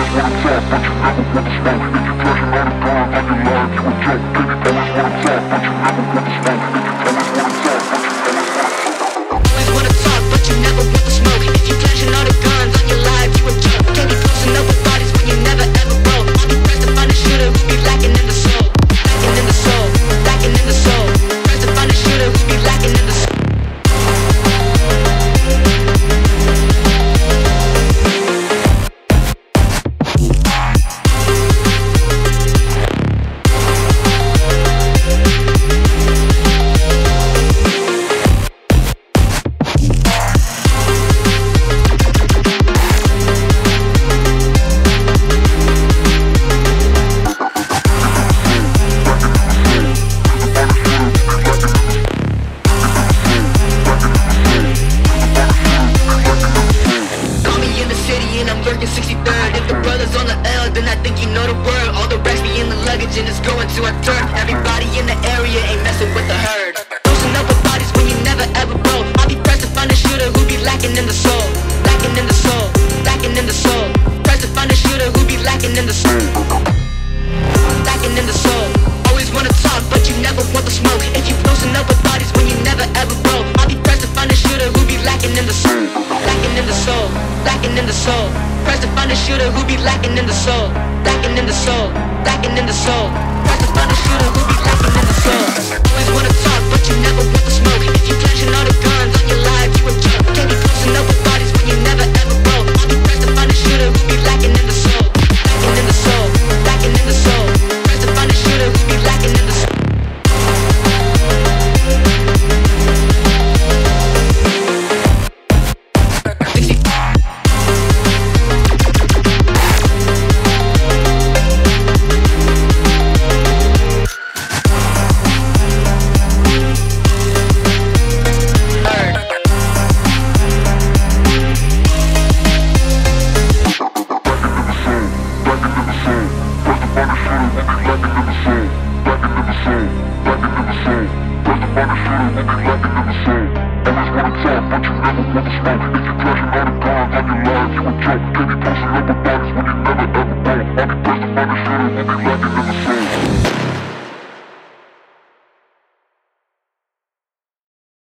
always wanna talk, but you never wanna smoke. You flashing all the guns like you always wanna but you never wanna City and I'm lurking 63rd If the brother's on the L, then I think you know the word. All the racks be in the luggage and it's going to a turf. Everybody in the area ain't messing with the herd. Press to find a shooter who be lacking in the soul, lacking in the soul, lacking in the soul. on the shooter will be lacking in the soul Always wanna talk, but you never want to smoke If you crashing all the guns on your lives, you a joke. Can't be posting up with bodies when you never ever broke I be pressed to find a